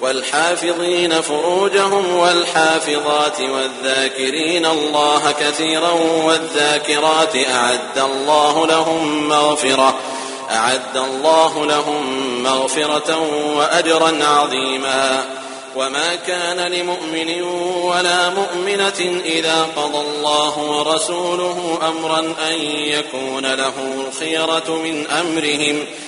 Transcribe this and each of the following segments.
والحافظين فروجهم والحافظات والذاكرين الله كثيرا والذاكرات أعد الله لهم مغفرة أعد الله لهم مغفرة وأجرا عظيما وما كان لمؤمن ولا مؤمنة إذا قضى الله ورسوله أمرا أن يكون له الخيرة من أمرهم ۖ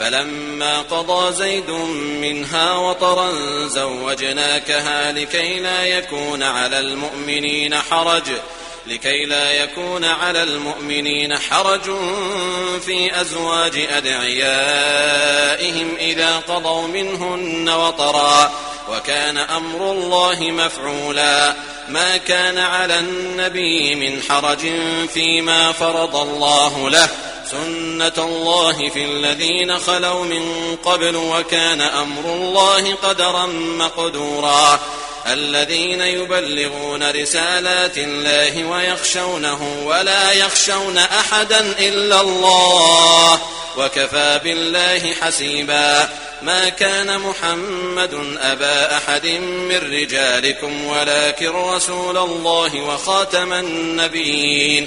فلما قضى زيد منها وطرا زوجناكها لكي لا يكون على المؤمنين حرج لكي لا يكون على المؤمنين حرج في أزواج أدعيائهم إذا قضوا منهن وطرا وكان أمر الله مفعولا. ما كان على النبي من حرج فيما فرض الله له. سنة الله في الذين خلوا من قبل وكان أمر الله قدرا مقدورا. الذين يبلغون رسالات الله ويخشونه ولا يخشون أحدا إلا الله. وكفى بالله حسيبا. ما كان محمد أبا أحد من رجالكم ولكن رسول الله وخاتم النبيين.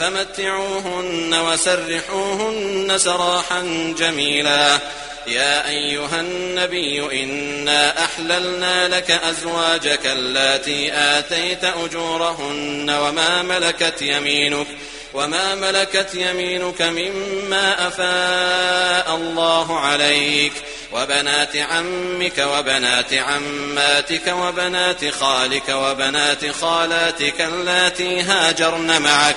فمتعوهن وسرحوهن سراحا جميلا. يا أيها النبي إنا أحللنا لك أزواجك التي آتيت أجورهن وما ملكت يمينك وما ملكت يمينك مما أفاء الله عليك وبنات عمك وبنات عماتك وبنات خالك وبنات خالاتك اللاتي هاجرن معك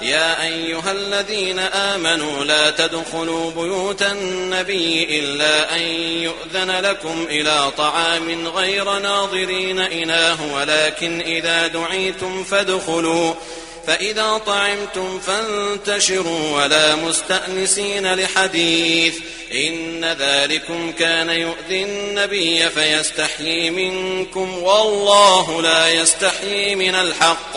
يا أيها الذين آمنوا لا تدخلوا بيوت النبي إلا أن يؤذن لكم إلى طعام غير ناظرين إناه ولكن إذا دعيتم فادخلوا فإذا طعمتم فانتشروا ولا مستأنسين لحديث. إن ذلكم كان يؤذي النبي فيستحيي منكم والله لا يستحيي من الحق.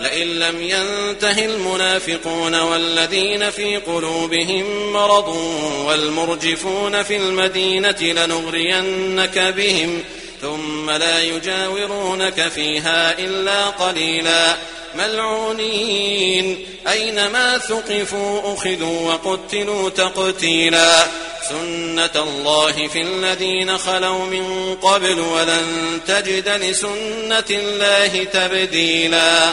لئن لم ينته المنافقون والذين في قلوبهم مرض والمرجفون في المدينة لنغرينك بهم ثم لا يجاورونك فيها إلا قليلا ملعونين أينما ثقفوا أخذوا وقتلوا تقتيلا سنة الله في الذين خلوا من قبل ولن تجد لسنة الله تبديلا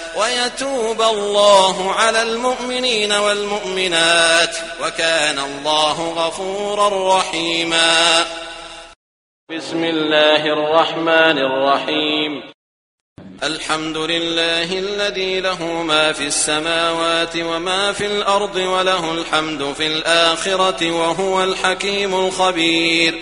ويتوب الله على المؤمنين والمؤمنات وكان الله غفورا رحيما. بسم الله الرحمن الرحيم. الحمد لله الذي له ما في السماوات وما في الأرض وله الحمد في الآخرة وهو الحكيم الخبير.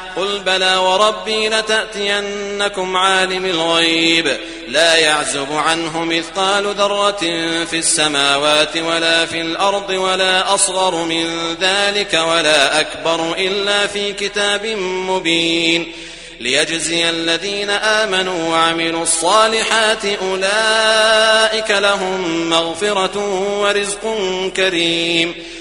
قل بلى وربي لتأتينكم عالم الغيب لا يعزب عنه مثقال ذرة في السماوات ولا في الأرض ولا أصغر من ذلك ولا أكبر إلا في كتاب مبين ليجزي الذين آمنوا وعملوا الصالحات أولئك لهم مغفرة ورزق كريم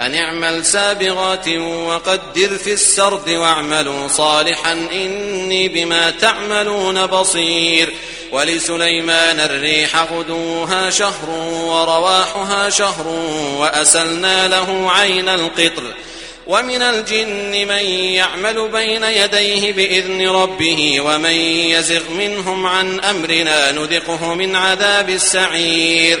أن اعمل سابغات وقدر في السرد واعملوا صالحا إني بما تعملون بصير ولسليمان الريح غدوها شهر ورواحها شهر وأسلنا له عين القطر ومن الجن من يعمل بين يديه بإذن ربه ومن يزغ منهم عن أمرنا نذقه من عذاب السعير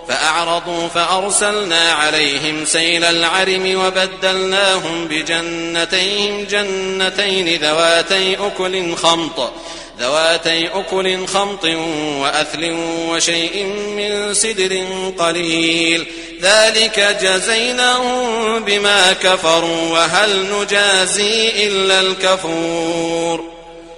فأعرضوا فأرسلنا عليهم سيل العرم وبدلناهم بجنتين جنتين ذواتي أكل خمط ذواتي أكل خمط وأثل وشيء من سدر قليل. ذلك جزيناهم بما كفروا وهل نجازي إلا الكفور.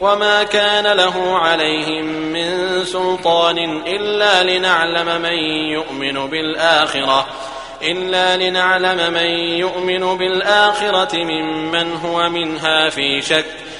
وما كان له عليهم من سلطان إلا لنعلم من يؤمن بالآخرة إلا لنعلم من يؤمن بالآخرة ممن هو منها في شك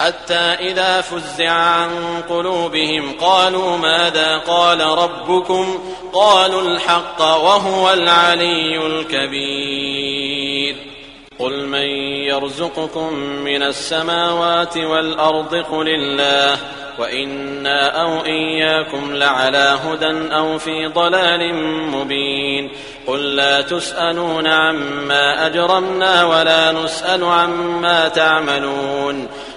حتى إذا فزع عن قلوبهم قالوا ماذا قال ربكم؟ قالوا الحق وهو العلي الكبير. قل من يرزقكم من السماوات والأرض قل الله وإنا أو إياكم لعلى هدى أو في ضلال مبين. قل لا تسألون عما أجرمنا ولا نسأل عما تعملون.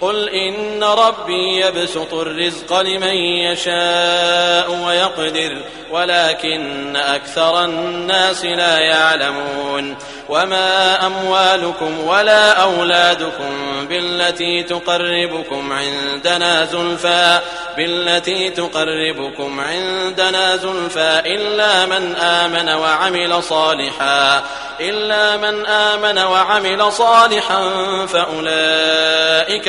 قل إن ربي يبسط الرزق لمن يشاء ويقدر ولكن أكثر الناس لا يعلمون. وما أموالكم ولا أولادكم بالتي تقربكم عندنا زلفا بالتي تقربكم عندنا زلفا إلا من آمن وعمل صالحا إلا من آمن وعمل صالحا فأولئك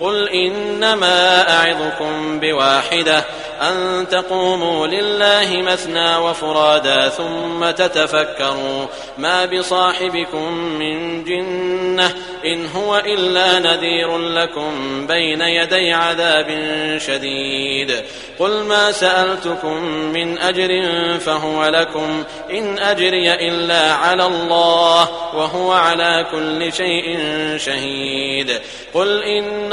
قل إنما أعظكم بواحدة أن تقوموا لله مثنى وفرادا ثم تتفكروا ما بصاحبكم من جنة إن هو إلا نذير لكم بين يدي عذاب شديد قل ما سألتكم من أجر فهو لكم إن أجري إلا على الله وهو على كل شيء شهيد قل إن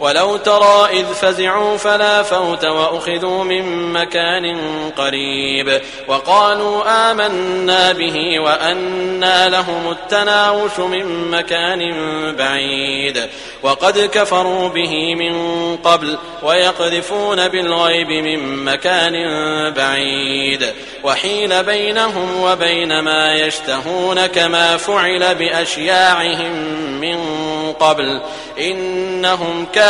ولو ترى إذ فزعوا فلا فوت وأخذوا من مكان قريب وقالوا آمنا به وأنا لهم التناوش من مكان بعيد وقد كفروا به من قبل ويقذفون بالغيب من مكان بعيد وحيل بينهم وبين ما يشتهون كما فعل بأشياعهم من قبل إنهم كانوا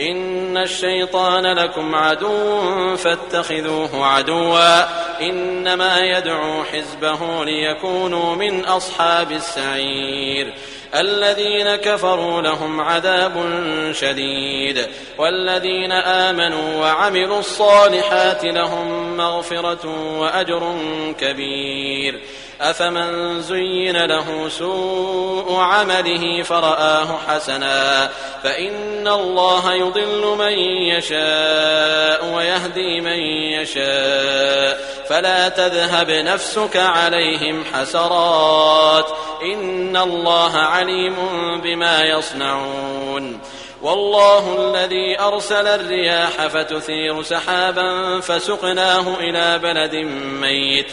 إن الشيطان لكم عدو فاتخذوه عدوا إنما يدعو حزبه ليكونوا من أصحاب السعير الذين كفروا لهم عذاب شديد والذين آمنوا وعملوا الصالحات لهم مغفرة وأجر كبير أفمن زين له سوء عمله فرآه حسنا فإن الله يضل من يشاء ويهدي من يشاء فلا تذهب نفسك عليهم حسرات إن الله عليم بما يصنعون والله الذي أرسل الرياح فتثير سحابا فسقناه إلى بلد ميت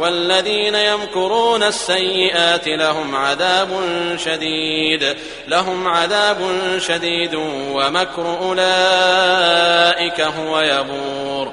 والذين يمكرون السيئات لهم عذاب شديد لهم عذاب شديد ومكر أولئك هو يبور.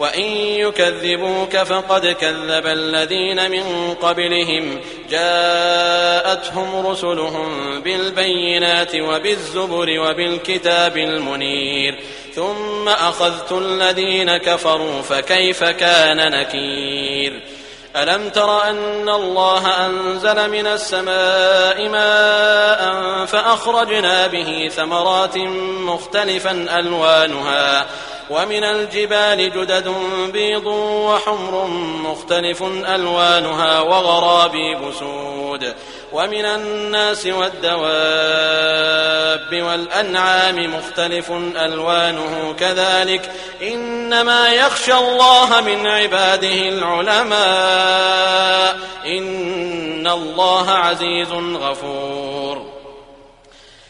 وَإِن يُكَذِّبُوكَ فَقَدْ كَذَّبَ الَّذِينَ مِن قَبْلِهِمْ جَاءَتْهُمْ رُسُلُهُم بِالْبَيِّنَاتِ وَبِالزُّبُرِ وَبِالْكِتَابِ الْمُنِيرِ ثُمَّ أَخَذْتُ الَّذِينَ كَفَرُوا فَكَيْفَ كَانَ نَكِيرِ ألم تر أن الله أنزل من السماء ماء فأخرجنا به ثمرات مختلفا ألوانها ومن الجبال جدد بيض وحمر مختلف ألوانها وغرابيب سود ومن الناس والدواب والأنعام مختلف ألوانه كذلك إنما يخشى الله من عباده العلماء إن الله عزيز غفور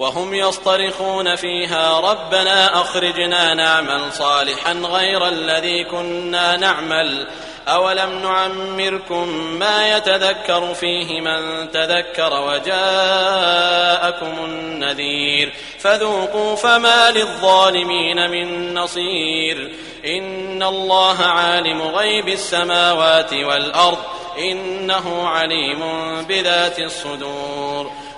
وهم يصطرخون فيها ربنا أخرجنا نعمل صالحا غير الذي كنا نعمل أولم نعمركم ما يتذكر فيه من تذكر وجاءكم النذير فذوقوا فما للظالمين من نصير إن الله عالم غيب السماوات والأرض إنه عليم بذات الصدور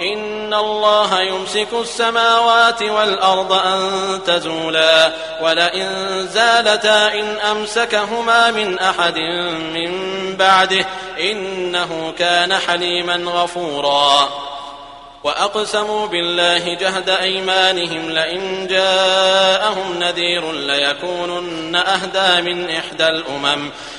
إن الله يمسك السماوات والأرض أن تزولا ولئن زالتا إن أمسكهما من أحد من بعده إنه كان حليما غفورا وأقسموا بالله جهد أيمانهم لئن جاءهم نذير ليكونن أهدى من إحدى الأمم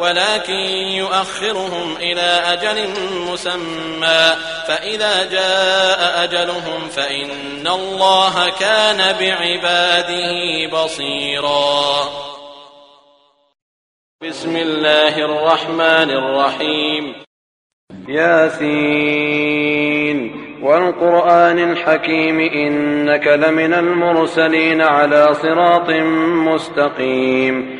ولكن يؤخرهم إلى أجل مسمى. فإذا جاء أجلهم فإن الله كان بعباده بصيرا. بسم الله الرحمن الرحيم. ياسين والقرآن الحكيم إنك لمن المرسلين على صراط مستقيم.